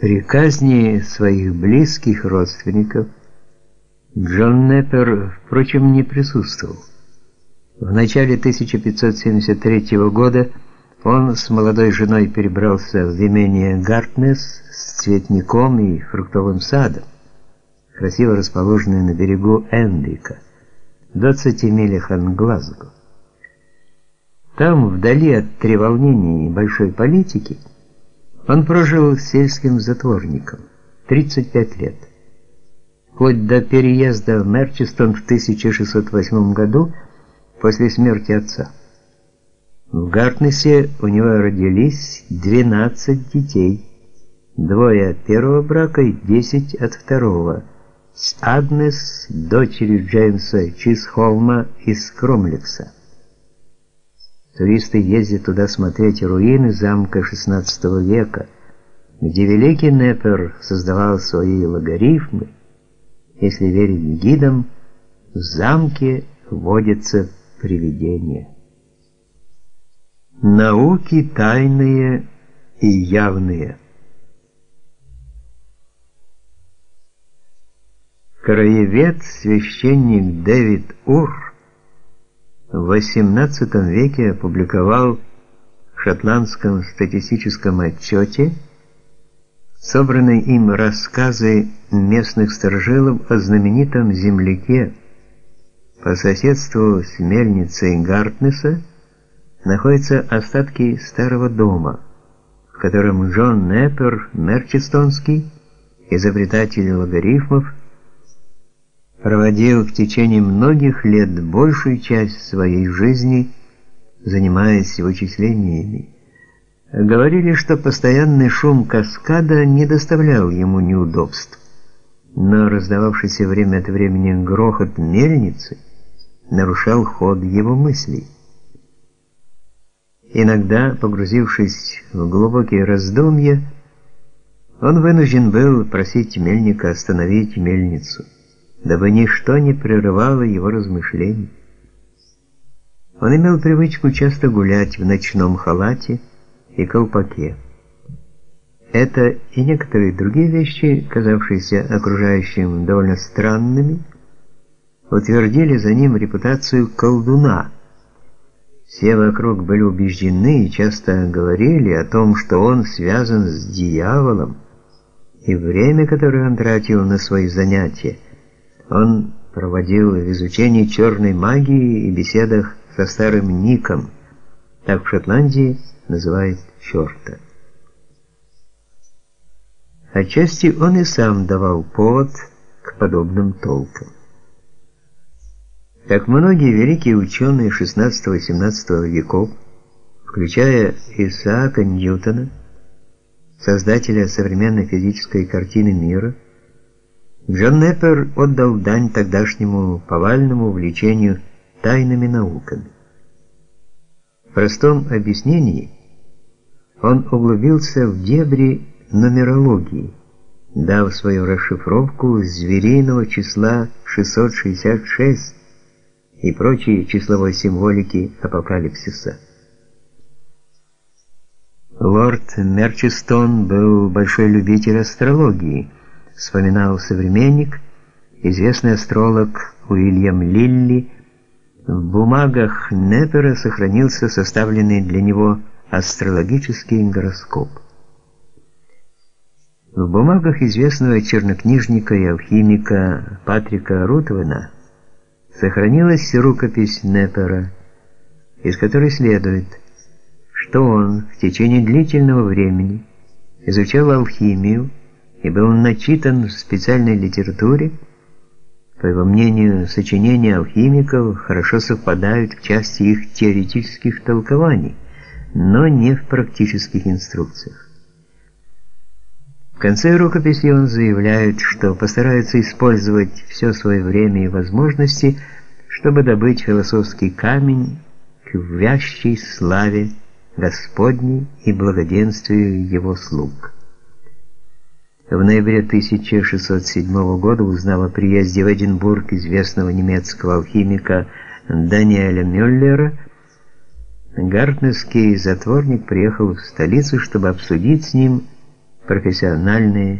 При казни своих близких родственников Джон Неппер, впрочем, не присутствовал. В начале 1573 года он с молодой женой перебрался в имение Гартнес с цветником и фруктовым садом, красиво расположенное на берегу Эндика, в 20 милях от Глазго. Там, вдали от треволнений и большой политики, он прожил сельским затворником 35 лет. Вплоть до переезда в Мерчестон в 1608 году после смерти отца. В Гартнесе у него родились 12 детей, двое от первого брака и 10 от второго, с Агнес, дочерью Джеймса Чисхолма из Кромлекса. Туристы ездят туда смотреть руины замка XVI века, где великий Непер создавал свои логарифмы. Если верить гидам, в замке водятся привидения. Науки тайные и явные. Краевед священник Дэвид Ур в XVIII веке опубликовал в шотландском статистическом отчете собранные им рассказы местных старожилов о знаменитом земляке по соседству с мельницей Гартнеса. Находятся остатки старого дома, в котором Джон Неппер Мерчестонский, изобретатель логарифмов, проводил в течение многих лет большую часть своей жизни, занимаясь вычислениями. Говорили, что постоянный шум каскада не доставлял ему неудобств, но раздававшийся время от времени грохот мельницы нарушал ход его мыслей. Иногда, погрузившись в глубокие раздумья, он вынужден был просить мельника остановить мельницу дабы ничто не прерывало его размышлений. Он имел привычку часто гулять в ночном халате и колпаке. Это и некоторые другие вещи, казавшиеся окружающим довольно странными, утвердили за ним репутацию колдуна. Все вокруг были убеждены и часто говорили о том, что он связан с дьяволом, и время, которое он тратил на свои занятия, он проводил в изучении черной магии и беседах со старым Ником, так в Шотландии называют черта. Отчасти он и сам давал повод к подобным толкам. Как многие великие ученые XVI-XVII веков, включая Исаака Ньютона, создателя современной физической картины мира, Джон Неппер отдал дань тогдашнему повальному увлечению тайными науками. В простом объяснении он углубился в дебри нумерологии, дав свою расшифровку звериного числа 666 и прочие числовой символики апокалипсиса. Лорд Мерчестон был большой любитель астрологии – вспоминал современник, известный астролог Уильям Лилли, в бумагах Неппера сохранился составленный для него астрологический гороскоп. В бумагах известного чернокнижника и алхимика Патрика Рутвена сохранилась рукопись Неппера, из которой следует, что он в течение длительного времени изучал алхимию, и был начитан в специальной литературе, по его мнению, сочинения алхимиков хорошо совпадают в части их теоретических толкований, но не в практических инструкциях. В конце рукописи он заявляет, что постарается использовать все свое время и возможности, чтобы добыть философский камень к вящей славе Господней и благоденствию его слуг. В ноябре 1607 года узнав о приезде в Эдинбург известного немецкого алхимика Даниэля Мюллера, Гартнерский затворник приехал в столицу, чтобы обсудить с ним профессиональные